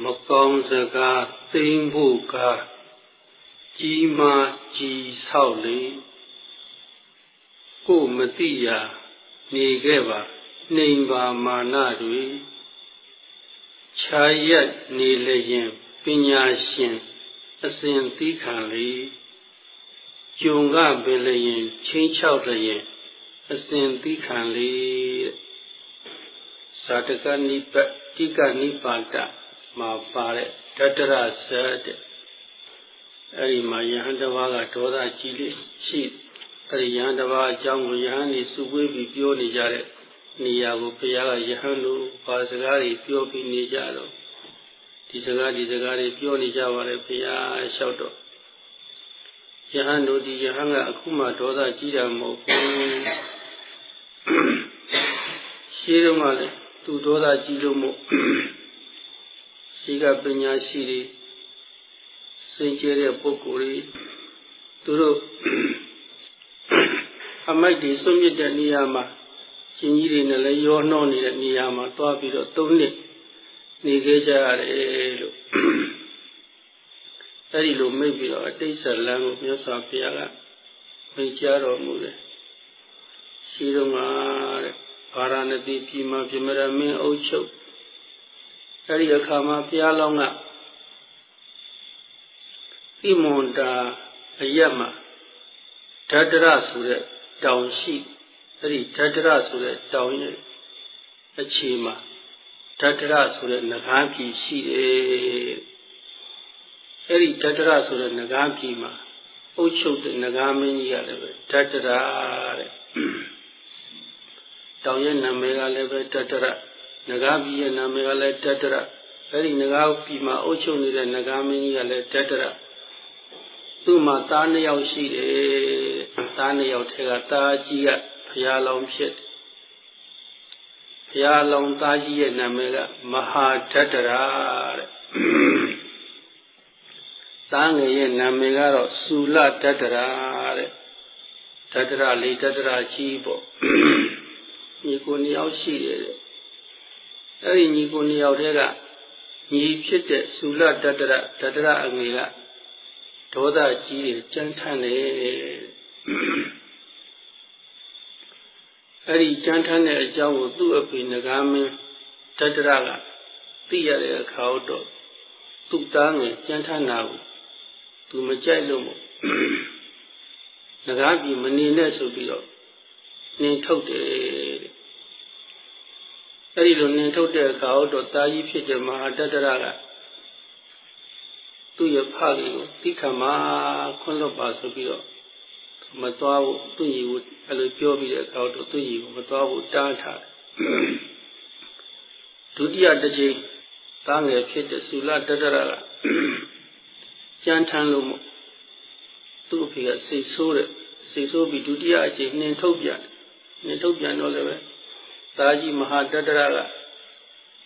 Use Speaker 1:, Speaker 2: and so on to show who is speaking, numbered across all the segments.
Speaker 1: မကောင်းစကားသိမ့်ဖို့ကားကြီးမားကြီးဆောက်လေကိုမတိရာနေခဲ့ပါနှိမ်ပါမာနတွေခြာရက်နေလျင်ပညာရှင်အစဉ်သီးခံလေကျုံကပင်လျင်ချင်းချောက်လျင်အစဉ်သီးခံလေသာတကနိပတိကနိပါတ မှာပါတဲ့တတရဇတ်တဲ့အဲ့ဒီမှာယဟန်တစ်ပါးကဒေါသကြီးလေးရှိအဲ့ဒီယဟန်တစ်ပါးအကြောင်းကိုယဟန်นี่စုဝေးပြီးပြောနေကြတဲ့နေရာကိုဘုရားကယဟန်တို့ဘာစကားတွေပြောပြီးနေကြတော့ဒီစကားဒီစကားတွေပြောနေကြပါလေဘုရားလျှောက်တော့ယဟန်တို့ဒီယဟန်ကအခုမှဒေါသကြီးတာမဟုတ်ဘူးရှင်းတော့မှလည်းသူဒေါသကြီးလို့မို့ ရှိကပညာရှိတွေစင်ကြဲတဲ့ပုဂ္ဂိုလ်တွေသူတို့အမိုက်တွေစွန့်မြစ်တဲ့နေရာမှာရှင်ကြီးတွေနဲ့လည်းရောနှောနေတဲ့နေရာမှာတွားပြီးတော့သုံးနှစ်နေခဲ့ကြရတယ်လို့အဲဒီလိုမိတ်ပြီးတော့အတိတ်ဇလံကိုမြတ်စွာဘုရားကမိတ်ကြားတော်မူတယ်ရှိတော့မှာတဲ့ဗာရာဏသီပြည်မှာပြမရမင်းအုပ်ချုပ် အဲဒီအခါမှာဘုရားလောင်းကဣမွန်တာအယက်မှာဓတရဆိုတဲ့တောင်ရှိအဲ့ဒီဓတရဆိုတဲ့တောင်ရဲ့အခြေမှာဓတရဆိုတဲ့ငကားပြည်ရှိတယ်အဲ့ဒီဓတရဆိုတဲ့ငကားပြည်မှာအုတ်ချုပ်တဲ့ငကားမင်းကြီးကလည်းပဲဓတရတဲ့တောင်ရဲ့နာမည်ကလည်းပဲဓတရ ငကားပြည်ရဲ့နာမည်ကလည်းဓတရအဲ့ဒီငကားပြည်မှာအုတ်ချုပ်နေတဲ့ငကားမင်းကြီးကလည်းဓတရသူ့မှာသားနှစ်ယောက်ရှိတယ်သားနှစ်ယောက်ထဲကသားကြီးကဘုရားလောင်းဖြစ်ဘုရားလောင်းသားကြီးရဲ့နာမည်ကမဟာဓတ္တရာတဲ့သားငယ်ရဲ့နာမည်ကတော့စူလဓတ္တရာတဲ့ဓတ္တရာလေးဓတ္တရာကြီးပေါ့ညီကိုနှစ်ယောက်ရှိတယ်တဲ့ အဲ့ဒီညီကိုနှစ်ယောက်တည်းကညီဖြစ်တဲ့စူလဓတ္တရာဓတ္တရာအငယ်ကဒေါသကြီးတယ်ကြမ်းထမ်းတယ်အဲ့ဒီကြမ်းထမ်းတဲ့အကြောင်းကိုသူ့အဖေငကားမင်းတတရကသိရတဲ့အခါတော့သူ့သားငယ်ကြမ်းထမ်းတာကိုသူမကြိုက်လို့မို့ငကားပြည်မနေနဲ့ဆိုပြီးတော့နှင်ထုတ်တယ် အဲ့ဒီလိုနှင်ထုတ်တဲ့အခါတော့တာကြီးဖြစ်တဲ့မဟာတတရကသူ့ရဲ့ဖခင်ကိုသိခံမှာခွင့်လွတ်ပါဆိုပြီးတော့မသွားဘူးသူ့ညီကိုအဲ့လိုပြောပြီးတဲ့အခါတော့သူ့ညီကိုမသွားဘူးတားထားဒုတိယတစ်ချိန်သားငယ်ဖြစ်တဲ့သုလတတရကကြမ်းထမ်းလို့မို့သူ့အဖေကစိတ်ဆိုးတဲ့စိတ်ဆိုးပြီးဒုတိယအချိန်နှင်ထုတ်ပြန်နှင်ထုတ်ပြန်တော့လည်းပဲ သားကြီးမဟာတတရက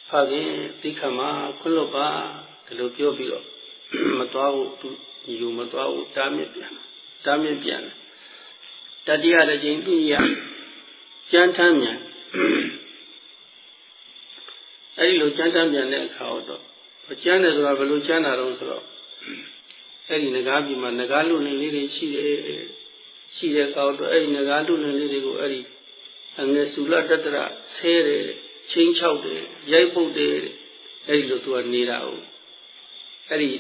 Speaker 1: ဖခင်သိခံမှာခွင့်လွတ်ပါဒီလိုပြောပြီးတော့မသွားဘူးသူညီကိုမသွားဘူးတားမြစ်ပြန်တားမြစ်ပြန်တတိယတစ်ချိန်သူရကြမ်းထမ်းမြန်အဲဒီလိုကြမ်းထမ်းမြန်တဲ့အခါတော့ကြမ်းတယ်ဆိုတာဘယ်လိုကြမ်းတာတော့ဆိုတော့အဲဒီငကားပြည်မှာငကားလူနေလေးတွေရှိတယ်ရှိတဲ့အခါတော့အဲဒီငကားလူနေလေးတွေကိုအဲဒီ အငယ်စုလတတရဆဲတယ်ချင်းချောက်တယ်ရိုက်ပုတ်တယ်အဲဒီလိုသူကနေတာဟုတ်အဲ့ဒီ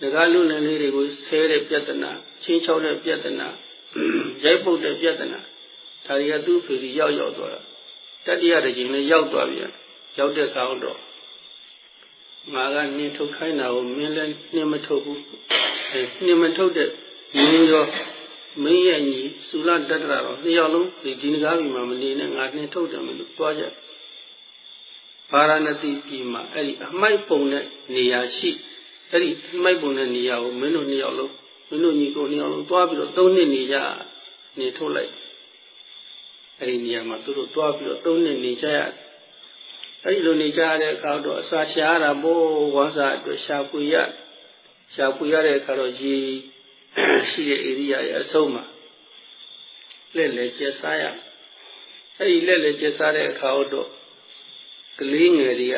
Speaker 1: ငကားလူလင်လေးတွေကိုဆဲတဲ့ပြဿနာချင်းချောက်တဲ့ပြဿနာရိုက်ပုတ်တဲ့ပြဿနာဒါတွေကသူ့ဖေကြီးရောက်ရောက်သွားတာတတိယတစ်ချိန်လည်းရောက်သွားပြန်ရောက်တဲ့ကောင်တော့ငါကနင်းထုတ်ခိုင်းတာကိုမင်းလည်းနှင်းမထုတ်ဘူးအဲနှင်းမထုတ်တဲ့မင်းရော မင်းရဲ့ညီသုလတတ္တရာတော့နှစ်ယောက်လုံးဒီဒီနဂါးဘီမှာမနေနဲ့ငါနှင်းထုတ်တယ်မလို့သွားကြဗာရာဏသီပြည်မှာအဲ့ဒီအမိုက်ပုံတဲ့နေရာရှိအဲ့ဒီအမိုက်ပုံတဲ့နေရာကိုမင်းတို့နှစ်ယောက်လုံးမင်းတို့ညီကိုနှစ်ယောက်လုံးသွားပြီးတော့သုံးနှစ်နေကြနေထုတ်လိုက်အဲ့ဒီနေရာမှာသူတို့သွားပြီးတော့သုံးနှစ်နေကြရအဲ့ဒီလိုနေကြရတဲ့အခါတော့အစာရှားတာဘိုးဝမ်းစာအတွက်ရှာဖွေရရှာဖွေရတဲ့အခါတော့ရေ ရှိတဲ့ဧရိယာရဲ့အဆုံးမှာလက်လက်ကျက်စားရအဲ့ဒီလက်လက်ကျက်စားတဲ့အခါတော့ကလေးငယ်တွေက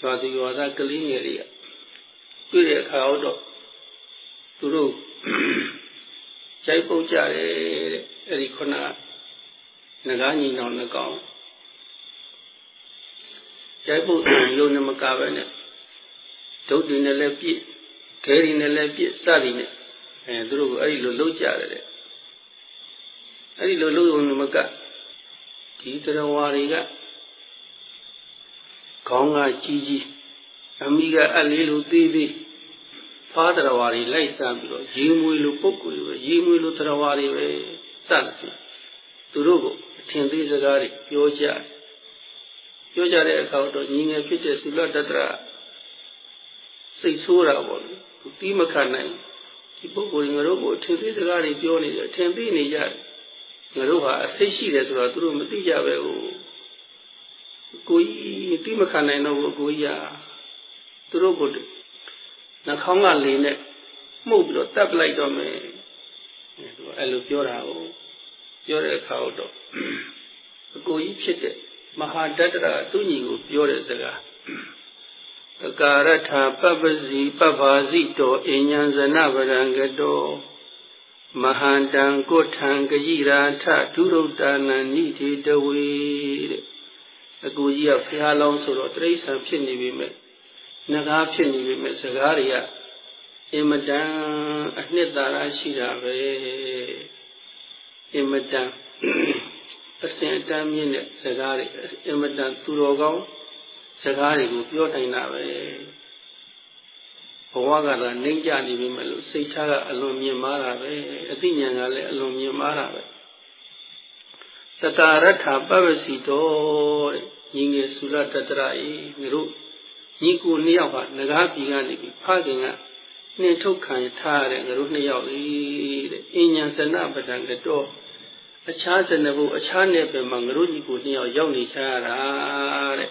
Speaker 1: ရွာသူရွာသားကလေးငယ်တွေကတွေ့တဲ့အခါတော့သူတို့ရိုက်ပုတ်ကြတယ်တဲ့အဲ့ဒီခုနငကားညီနောင်နှကောင်ရိုက်ပုတ်ရုံနဲ့မကပဲနဲ့ဒုတ်တွေနဲ့လည်းပြည့်ခဲတွေနဲ့လည်းပြည့်စသည်နဲ့ အဲသူတို့ကအဲ့ဒီလိုလှုပ်ကြတယ်တဲ့အဲ့ဒီလိုလှုပ်ရုံနဲ့မကဒီတရားဝါတွေကခေါင်းကကြီးကြီးအမိကအလေးလိုသေးသေးဖားတရားဝါတွေလိုက်စားပြီးတော့ရေမွေလိုပုတ်ကိုပဲရေမွေလိုတရားဝါတွေပဲစသဖြင့်သူတို့ကိုအထင်သေးစကားတွေပြောကြပြောကြတဲ့အခါတော့ညီငယ်ဖြစ်တဲ့သုလတတရစိတ်ဆိုးတာပေါ့လေသူတီးမခံနိုင် ဒီပုဂ္ဂိုလ်ငါတို့ကိုအထင်သေးစကားတွေပြောနေတယ်အထင်သေးနေကြတယ်ငါတို့ဟာအသိရှိတယ်ဆိုတော့သူတို့မသိကြပဲကိုကိုကြီးတိမခံနိုင်တော့ဘူးကိုကြီးကသူတို့ကိုနှာခေါင်းကလေနဲ့မှုတ်ပြီးတော့တပ်ပလိုက်တော့မယ်သူအဲ့လိုပြောတာကိုပြောတဲ့အခါတော့အကိုကြီးဖြစ်တဲ့မဟာတတ္တရာသူညီကိုပြောတဲ့စကား တကာရထာပပ္ပစီပပ္ပါစီတောအញ្ញံဇနဗရံကတောမဟန္တံကိုထံကကြီးရာထဒုရုဒ္ဒနာနိတိတဝေတဲ့အကူကြီးကဖះလောင်းဆိုတော့တိရစ္ဆာန်ဖြစ်နေပြီမဲ့ငကားဖြစ်နေပြီမဲ့စကားတွေကအင်မတန်အနှစ်သာရရှိတာပဲအင်မတန်အစဉ်အတန်းမြင့်တဲ့စကားတွေအင်မတန်သူတော်ကောင်း စကားတွေကိုပြောနိုင်တာပဲဘဝကသာနှိမ့်ကြနေပြီမဲ့လို့စိတ်ထားကအလွန်မြင့်မားတာပဲအသိဉာဏ်ကလည်းအလွန်မြင့်မားတာပဲတတာရထပပ္ပစီတော်တဲ့ညီငယ်သုလတတရဤငါတို့ညီကိုနှစ်ယောက်ဟာငကားပြည်ကနေပြီးဖခင်ကနှင်ထုတ်ခံထားရတဲ့ငါတို့နှစ်ယောက်လေးတဲ့အញ្ញံစနပဒံကတော့အခြားစနဘုအခြားနယ်ပင်မှာငါတို့ညီကိုနှစ်ယောက်ရောက်နေချရတာတဲ့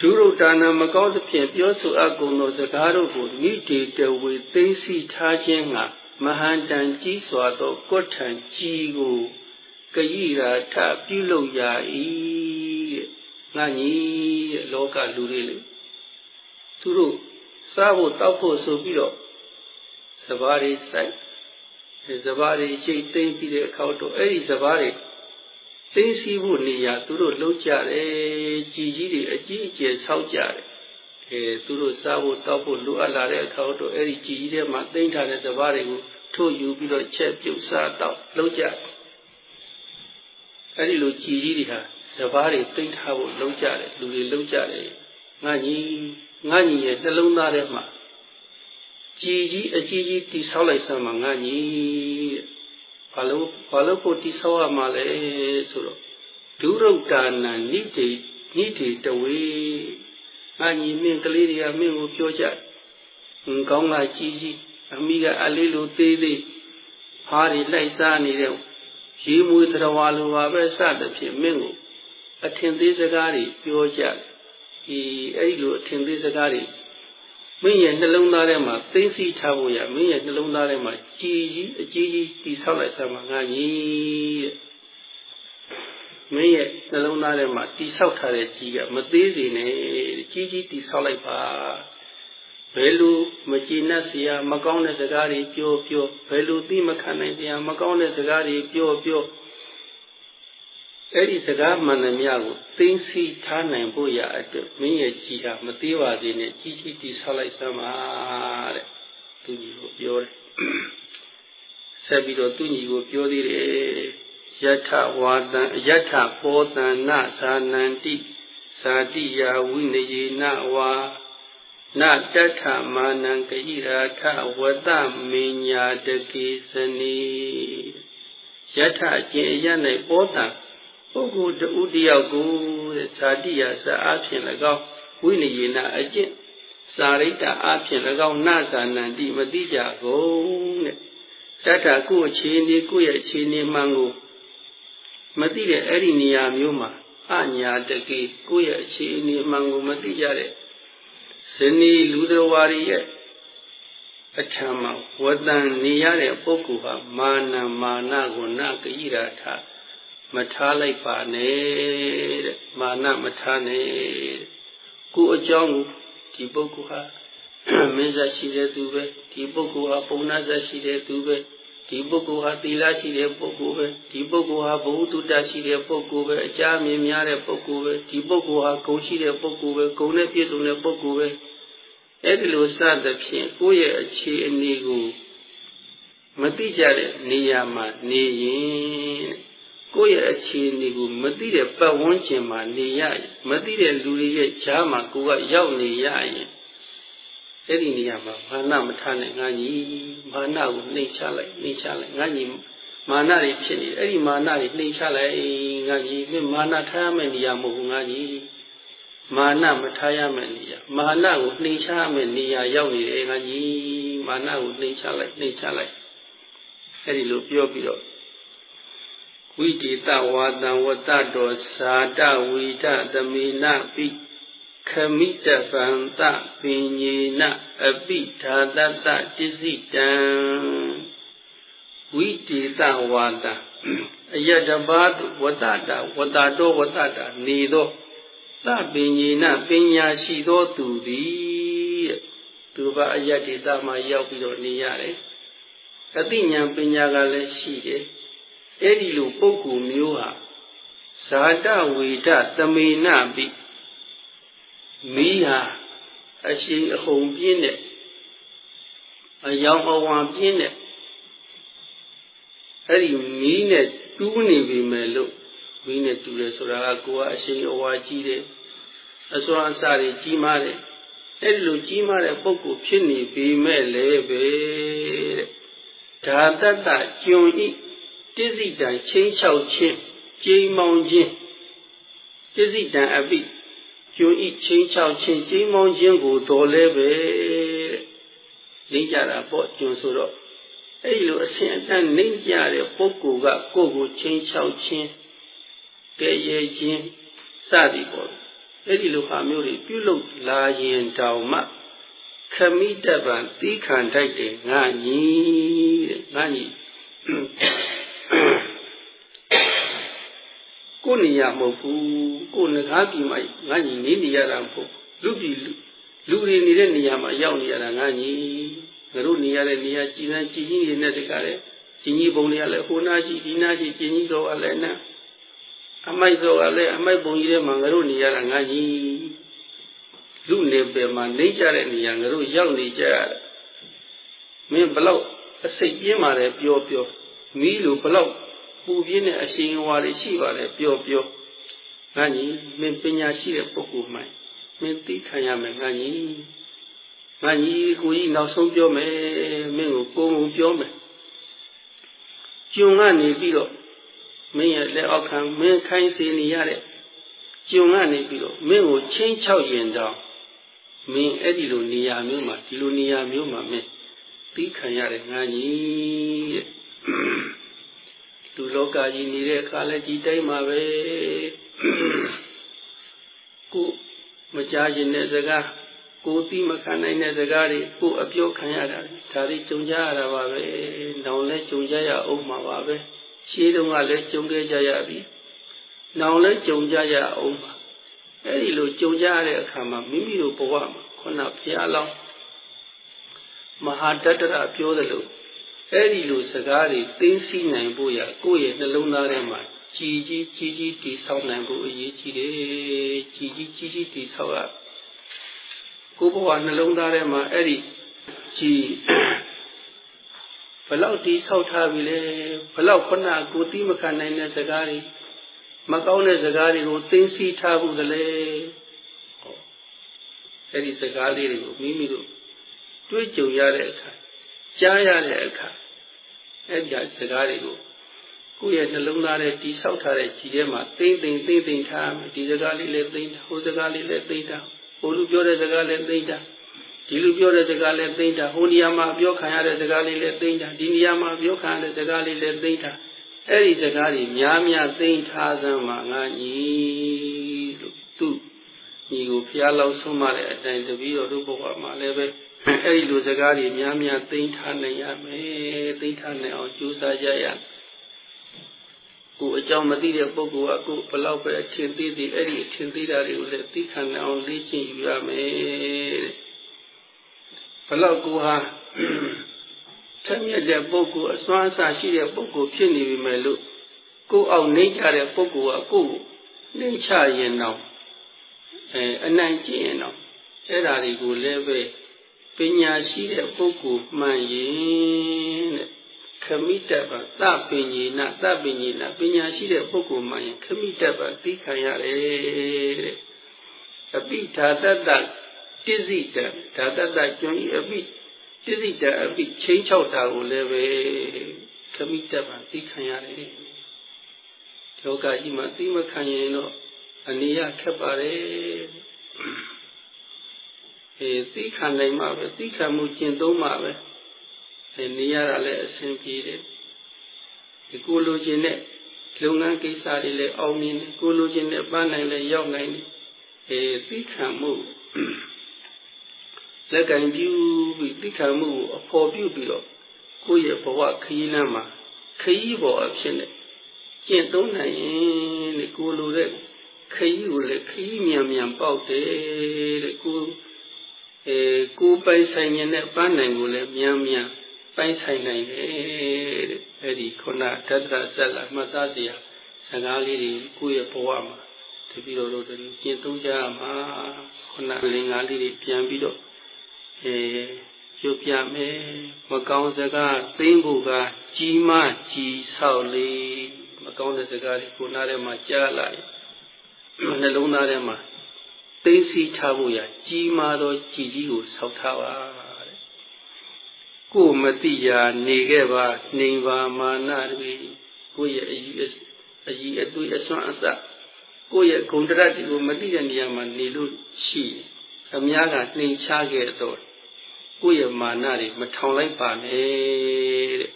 Speaker 1: ဒုရုဒ္ဒနာမကောင်းသဖြင့်ပြောဆိုအပ်ကုန်သောစကားတို့ကိုနိတေတဝေသိသိထားခြင်းငါမဟန္တန်ကြီးစွာသောကောထံကြီးကိုက yi ရာထပြုလုပ်ရာ၏ငါညီတဲ့လောကလူတွေလေသူတို့စားဖို့တောက်ဖို့ဆိုပြီးတော့စဘာတွေစိုက်စဘာတွေရှိတ်သိမ့်ပြီးတဲ့အခါတော့အဲ့ဒီစဘာတွေ သိသိဖို့နေရာသူတို့လှုပ်ကြတယ်ကြည်ကြီးတွေအကြီးအကျယ်ဆောက်ကြတယ်အဲသူတို့စားဖို့တောက်ဖို့လိုအပ်လာတဲ့အခါတော့အဲ့ဒီကြည်ကြီးထဲမှာသိမ့်ထားတဲ့စဘာတွေကိုထို့ယူပြီးတော့ချက်ပြုတ်စားတော့လှုပ်ကြအဲ့ဒီလိုကြည်ကြီးတွေဟာစဘာတွေသိမ့်ထားဖို့လှုပ်ကြတယ်လူတွေလှုပ်ကြတယ်ငါညီငါညီရဲ့နှလုံးသားထဲမှာကြည်ကြီးအကြီးကြီးတိဆောက်လိုက်စမ်းမှာငါညီတဲ့ ဘာလို့ဘာလို့ကိုတိဆောက်ရမှာလဲဆိုတော့ဒုရုဒ္ဒနာနိတိနိတိတဝေငါညီမင်းကလေးတွေကမင်းကိုပြောကြကောင်းလာကြီးကြီးအမိကအလေးလိုသေးသေးဖားတွေလိုက်စားနေတဲ့ရေမွေသရဝါလိုပါပဲစသဖြင့်မင်းကိုအထင်သေးစကားတွေပြောကြဒီအဲ့ဒီလိုအထင်သေးစကားတွေ မင်းရဲ့နှလုံးသားထဲမှာသိသိထားဖို့ရမင်းရဲ့နှလုံးသားထဲမှာကြည်ကြီးအကြီးကြီးတည်ဆောက်လိုက်စမ်းငါကြီးတဲ့မင်းရဲ့နှလုံးသားထဲမှာတည်ဆောက်ထားတဲ့ကြီးကမသေးစေနဲ့ကြီးကြီးတည်ဆောက်လိုက်ပါဘယ်လိုမကြည်နပ်စရာမကောင်းတဲ့စကားတွေပြောပြောဘယ်လိုသိမခံနိုင်စရာမကောင်းတဲ့စကားတွေပြောပြော အဲ့ဒီစကားမှန်သမျှကိုသိသိထားနိုင်ဖို့ရအတွက်မင်းရဲ့ကြည်ဟာမသေးပါစေနဲ့ကြီးကြီးတည်ဆောက်လိုက်စမ်းပါတဲ့သူကြီးကိုပြောတယ်ဆက်ပြီးတော့သူညီကိုပြောသေးတယ်ယထဝါတံယထပောတံနသာနန္တိဇာတိယဝိနယေနဝါနတထမာနံကိရာထဝတမညာတကိစနီယထအကျင့်အရ၌ပောတံ ပုဂ္ဂိုလ်တူတယောက်ကိုတဲ့ဇာတိယစအားဖြင့်၎င်းဝိနယေနအကျင့်စာရိတ္တအားဖြင့်၎င်းနဇာနန္တိမတိကြကုန်တဲ့တထကိုယ့်အခြေအနေကိုယ့်ရဲ့အခြေအနေမှန်ကိုမသိတဲ့အဲ့ဒီနေရာမျိုးမှာအညာတကေကိုယ့်ရဲ့အခြေအနေမှန်ကိုမသိကြတဲ့ဇနီးလူတော်ဝါရီရဲ့အထံမှာဝတန်နေရတဲ့ပုဂ္ဂိုလ်ဟာမာနမာနကိုနကိရာထ မထားလိုက်ပါနဲ့တဲ့မာနမထားနဲ့ကိုအကြောင်းကိုဒီပုဂ္ဂိုလ်ဟာမင်းစားရှိတဲ့သူပဲဒီပုဂ္ဂိုလ်ဟာပုံနာစားရှိတဲ့သူပဲဒီပုဂ္ဂိုလ်ဟာသီလရှိတဲ့ပုဂ္ဂိုလ်ပဲဒီပုဂ္ဂိုလ်ဟာဘုဟုတုတ္တရှိတဲ့ပုဂ္ဂိုလ်ပဲအကြမြင်များတဲ့ပုဂ္ဂိုလ်ပဲဒီပုဂ္ဂိုလ်ဟာဂုဏ်ရှိတဲ့ပုဂ္ဂိုလ်ပဲဂုဏ်နဲ့ပြည့်စုံတဲ့ပုဂ္ဂိုလ်ပဲအဲ့ဒီလိုစသဖြင့်ကိုယ့်ရဲ့အခြေအနေကိုမသိကြတဲ့နေရာမှာနေရင် ကိုယ့်ရဲ့အခြေအနေကိုမသိတဲ့ပတ်ဝန်းကျင်မှာနေရရင်မသိတဲ့လူတွေရဲ့ဈာမှာကိုယ်ကရောက်နေရရင်အဲ့ဒီနေရာမှာမာနမထားနဲ့ငါကြီးမာနကိုနှိမ်ချလိုက်နှိမ်ချလိုက်ငါကြီးမာနတွေဖြစ်နေအဲ့ဒီမာနတွေနှိမ်ချလိုက်ငါကြီးမင်းမာနထားရမယ့်နေရာမဟုတ်ဘူးငါကြီးမာနမထားရမယ့်နေရာမာနကိုနှိမ်ချရမယ့်နေရာရောက်နေတယ်ငါကြီးမာနကိုနှိမ်ချလိုက်နှိမ်ချလိုက်အဲ့ဒီလိုပြောပြီးတော့ ဝိတိတဝါတံဝတ္တတောဇာတဝိဒသမေနပိခမိတဗန္တပင်ညေနအပိဓာတတပစ္စည်းတံဝိတိတဝါတံအယတဘာဝတ္တတဝတ္တတောဝတ္တတနေသောသပင်ညေနပညာရှိသောသူသည်သူဘာအယတိတမှာရောက်ပြီးတော့နေရတယ်အသိဉာဏ်ပညာကလည်းရှိတယ် အဲ့ဒီလိုပုဂ္ဂိုလ်မျိုးဟာဇာတဝေဒသမေနပိမိဟာအရှိအဟုန်ပြင်းတဲ့အယောင်အဝံပြင်းတဲ့အဲ့ဒီမိနဲ့တူးနေပြီမဲ့လို့မိနဲ့တူတယ်ဆိုတာကကိုကအရှိအဝါကြီးတယ်အစွမ်းအစတွေကြီးမားတယ်အဲ့ဒီလိုကြီးမားတဲ့ပုဂ္ဂိုလ်ဖြစ်နေပြီမဲ့လေပဲတဲ့ဒါတတ္တကျွန်ဤ တိစိတံချင်းချောက်ခြင်းကျိမ်းမောင်းခြင်းတိစိတံအပိကျွဤချင်းချောက်ခြင်းကျိမ်းမောင်းခြင်းကိုတော်လဲပဲလိမ့်ကြတာပေါ့ကျွန်းဆိုတော့အဲ့ဒီလိုအစဉ်အတန်းနှိမ့်ကြတဲ့ပုဂ္ဂိုလ်ကကိုယ့်ကိုချင်းချောက်ခြင်းကဲရဲခြင်းစသည်ပေါ့အဲ့ဒီလိုဟာမျိုးတွေပြုလုပ်လာရင်တောင်မှခမိတပံတိခံတိုက်တယ်ငါညီတဲ့ငါညီ ကိုနေရမဟုတ်ဘူးကိုငကားပြီမှာငါညီနေနေရတာမဟုတ်လူပြီလူတွေနေတဲ့နေရာမှာရောက်နေရတာငါညီငါတို့နေရတဲ့နေရာကြည်စမ်းကြည်ကြီးနေတဲ့တကလည်းကြီးကြီးပုံတွေကလည်းဟိုနာကြီးဒီနာကြီးကျင်းကြီးတော့ကလည်းနာအမိုက်တော့ကလည်းအမိုက်ပုံကြီးထဲမှာငါတို့နေရတာငါညီလူနေပယ်မှာနေကြတဲ့နေရာငါတို့ရောက်နေကြရတာမင်းဘလောက်အစိတ်ပြင်းပါတယ်ပြောပြောမီးလိုဘလောက် ပူပြင်းတဲ့အရှင်ဝါတွေရှိပါတယ်ပြောပြောငါညီမင်းပညာရှိတဲ့ပုဂ္ဂိုလ်မှမင်းသိခံရမယ်ငါညီငါညီကိုကြီးနောက်ဆုံးပြောမယ်မင်းကိုကိုယ်ကိုပြောမယ်ကျုံကနေပြီးတော့မင်းရဲ့လက်အောက်ခံမင်းခိုင်းစေနေရတဲ့ကျုံကနေပြီးတော့မင်းကိုချင်းချောက်ရင်တော့မင်းအဲ့ဒီလိုနေရာမျိုးမှာဒီလိုနေရာမျိုးမှာမင်းသိခံရတဲ့ငါကြီးတဲ့ လူလောကကြီးနေတဲ့အခါလဲဒီတိုင်းမှာပဲကိုမကြားရင်တဲ့စကားကိုသိမခံနိုင်တဲ့စကားတွေကိုအပြောခံရတာဒါတွေကြုံကြရတာပါပဲ။နောင်လဲကြုံကြရအောင်မှာပါပဲ။ရှင်းတုန်းကလည်းကြုံခဲ့ကြရပြီ။နောင်လဲကြုံကြရအောင်ပါ။အဲဒီလိုကြုံကြရတဲ့အခါမှာမိမိတို့ဘဝမှာခုနဘုရားလောင်းမဟာတတ္တရပြောသလို အဲ့ဒီလိုစကားတွေသိသိနိုင်ဖို့ရကိုယ့်ရဲ့နှလုံးသားထဲမှာကြည်ကြီးကြီးကြီးတည်ဆောက်နိုင်ဖို့အရေးကြီးတယ်ကြည်ကြီးကြီးကြီးတည်ဆောက်ရကိုယ့်ဘဝနှလုံးသားထဲမှာအဲ့ဒီကြည်ဘလောက်တည်ဆောက်ထားပြီလဲဘလောက်ခုနကိုတိမခံနိုင်တဲ့စကားတွေမကောင်းတဲ့စကားတွေကိုသိသိထားဖို့တည်းအဲ့ဒီစကားလေးတွေကိုမိမိတို့တွေးကြုံရတဲ့အခါ ကြားရတဲ့အခါအဲ့ဒီစကားတွေကိုကိုယ့်ရဲ့နှလုံးသားထဲတိဆောက်ထားတဲ့ကြည်ထဲမှာသိမ့်သိမ့်သိမ့်သိမ့်ထားမယ်ဒီစကားလေးလည်းသိမ့်တာဟိုစကားလေးလည်းသိမ့်တာဟိုလူပြောတဲ့စကားလည်းသိမ့်တာဒီလူပြောတဲ့စကားလည်းသိမ့်တာဟိုနေရာမှာပြောခံရတဲ့စကားလေးလည်းသိမ့်တာဒီနေရာမှာပြောခံရတဲ့စကားလေးလည်းသိမ့်တာအဲ့ဒီစကားတွေများများသိမ့်ထားစမ်းမှာငါညီလို့သူညီကိုဖျားလောက်ဆုံးမတဲ့အတိုင်းတပည့်တော်တို့ဘဝမှာလည်းပဲ အဲ့ဒီလိုစကားတွေများများသိမ့်ထားနိုင်ရမယ်သိမ့်ထားနိုင်အောင်ကြိုးစားကြရကိုအကြောင်းမသိတဲ့ပုဂ္ဂိုလ်ကကိုဘလောက်ပဲအထင်သေးသေးအဲ့ဒီအထင်သေးတာတွေကိုလည်းသိခံနိုင်အောင်လေ့ကျင့်ယူရမယ်တဲ့ဘလောက်ကိုဟာထက်မြက်တဲ့ပုဂ္ဂိုလ်အစွမ်းအစရှိတဲ့ပုဂ္ဂိုလ်ဖြစ်နေပြီမဲ့လို့ကိုအောင်နှိမ့်ကြတဲ့ပုဂ္ဂိုလ်ကကိုနှိမ့်ချရင်တော့အဲအနိုင်ကျင့်ရင်တော့အဲ့ဒါတွေကိုလည်းပဲ ပညာရှိတဲ့ပုဂ္ဂိုလ်မှန်ရင်တဲ့ခမိတ္တပသပင်ညေနသပင်ညေနပညာရှိတဲ့ပုဂ္ဂိုလ်မှရင်ခမိတ္တပသိခံရတယ်တဲ့အပိဓာတတ္တတိစိတဓာတတ္တကျွန်းဤအပိတိစိတအပိချင်းချောက်တာကိုလည်းပဲခမိတ္တပသိခံရတယ်လောကကြီးမှာသိမခံရင်တော့အနေရခက်ပါတယ် အဲသိခံနိုင်မှာပဲသိခံမှုကျင့်သုံးမှာပဲအဲနေရတာလည်းအဆင်ပြေတယ်ဒီကိုလိုချင်တဲ့လုပ်ငန်းကိစ္စတွေလည်းအောင်မြင်တယ်ကိုလိုချင်တဲ့ပန်းနိုင်လည်းရောက်နိုင်တယ်အဲသိခံမှုလက်ကင်ပြုပြီးသိခံမှုကိုအဖော်ပြုပြီးတော့ကိုယ့်ရဲ့ဘဝခရီးလမ်းမှာခရီးပေါ်အဖြစ်နဲ့ကျင့်သုံးနိုင်ရင်ဒီကိုလိုတဲ့ခရီးကိုလည်းခရီးမြန်မြန်ပေါက်တယ်တဲ့ကို အဲကိုပိုင်ဆိုင်တဲ့ပန်းနိုင်ကိုလည်းမြန်မြန်ပိုင်ဆိုင်နိုင်တယ်တဲ့အဲ့ဒီခုနဓတ္တဇက်လာမှတ်သားတရားစကားလေးတွေကိုယ့်ရဲ့ဘဝမှာတပည့်တော်တို့တို့ကျင့်သုံးကြမှာခုနလင်္ကာလေးတွေပြန်ပြီးတော့အဲရုပ်ပြမယ်မကောင်းစကားသိမ့်ဖို့ကကြီးမကြီးဆောက်လေမကောင်းတဲ့စကားတွေကိုနားထဲမှာကြားလာတယ်နှလုံးသားထဲမှာ သိသိထားဖို့ရကြီးမားသောကြည်ကြီးကိုဆောက်ထားပါတဲ့ကိုမတိရာနေခဲ့ပါနှိမ်ပါမာနတွေကိုရဲ့အယူအကြီးအသွေးအစွမ်းအစကိုရဲ့ဂုဏ်တရတွေကိုမတိတဲ့နေရာမှာနေလို့ရှိအများကနှိမ်ချခဲ့တော့ကိုရဲ့မာနတွေမထောင်လိုက်ပါနဲ့တဲ့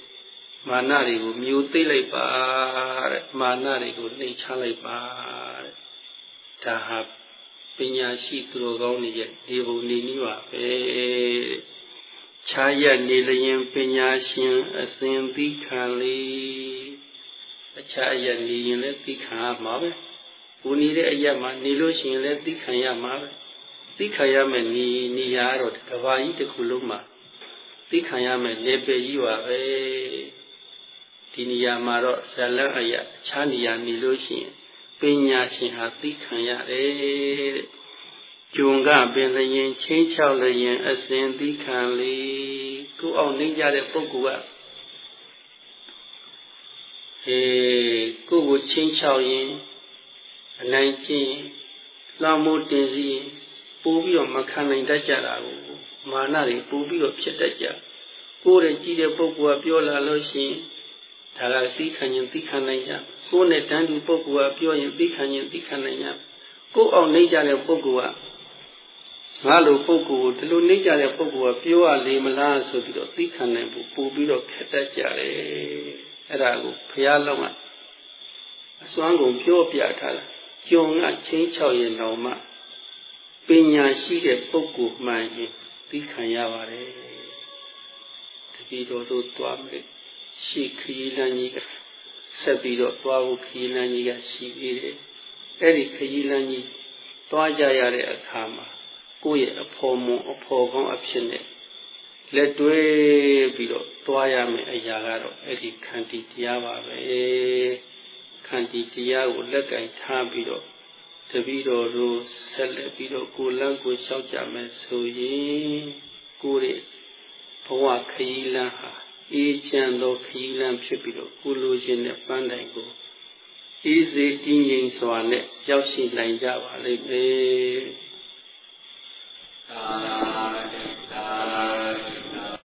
Speaker 1: မာနတွေကိုမျိုးသိလိုက်ပါတဲ့မာနတွေကိုနှိမ်ချလိုက်ပါတဲ့ဒါဟာ ပညာရှိသူတော်ကောင်းတွေရဲ့ဒီဘုံနေနည်းပါပဲခြားရနေလျင်ပညာရှင်အစဉ်သိခံလေအခြားရနေရင်လည်းသိခံရမှာပဲဘုံနေတဲ့အရက်မှာနေလို့ရှိရင်လည်းသိခံရမှာပဲသိခံရမယ်နေနေရတော့တဘာကြီးတစ်ခုလုံးမှာသိခံရမယ်လေပေကြီးပါပဲဒီနေရာမှာတော့ဇလန်အရာအခြားနေရာနေလို့ရှိရင် ပညာရှင်ဟာသိခံရတယ်တဲ့ကျုံကပင်လျင်ချင်းချောက်လျင်အစဉ်သိခံလေကိုအောင်နေကြတဲ့ပုဂ္ဂိုလ်ကအေးကိုကိုချင်းချောက်ရင်အနိုင်ကျင့်လောင်မိုးတင်စီပို့ပြီးတော့မခံနိုင်တတ်ကြတာကိုမာနတွေပို့ပြီးတော့ဖြစ်တတ်ကြကိုယ်ရဲ့ကြီးတဲ့ပုဂ္ဂိုလ်ကပြောလာလို့ရှိရင် ဒါကသိခံရင်သိခံနိုင်ကြကိုယ်နဲ့တန်းတူပုဂ္ဂိုလ်ကပြောရင်သိခံရင်သိခံနိုင်ကြကိုယ်အောင်နေကြတဲ့ပုဂ္ဂိုလ်ကငါလိုပုဂ္ဂိုလ်ကိုဒီလိုနေကြတဲ့ပုဂ္ဂိုလ်ကပြောရလေမလားဆိုပြီးတော့သိခံနိုင်ဖို့ပို့ပြီးတော့ခက်တတ်ကြတယ်အဲ့ဒါကိုဘုရားလုံးကအစွမ်းကုန်ပြောပြထားတာကြုံကချင်းချောက်ရင်တော့မှပညာရှိတဲ့ပုဂ္ဂိုလ်မှန်ရင်သိခံရပါတယ်တတိတော်တို့တွားမယ် ရှိခရီးလမ်းကြီးကဆက်ပြီးတော့သွားဖို့ခရီးလမ်းကြီးကရှိသေးတယ်အဲ့ဒီခရီးလမ်းကြီးသွားကြရတဲ့အခါမှာကိုယ့်ရဲ့အဖော်မွန်အဖော်ကောင်းအဖြစ်နဲ့လက်တွဲပြီးတော့သွားရမယ်အရာကတော့အဲ့ဒီခန္တီတရားပါပဲခန္တီတရားကိုလက်ကင်ထားပြီးတော့တပည့်တော်တို့ဆက်လက်ပြီးတော့ကိုလန်းကိုလျှောက်ကြမယ်ဆိုရင်ကိုယ့်ရဲ့ဘဝခရီးလမ်းဟာ အေးချမ်းသောခရီးလမ်းဖြစ်ပြီးတော့ကိုလိုချင်တဲ့ပန်းတိုင်ကိုအေးစေတည်ငြိမ်စွာနဲ့ရောက်ရှိနိုင်ကြပါလိမ့်မယ်သာ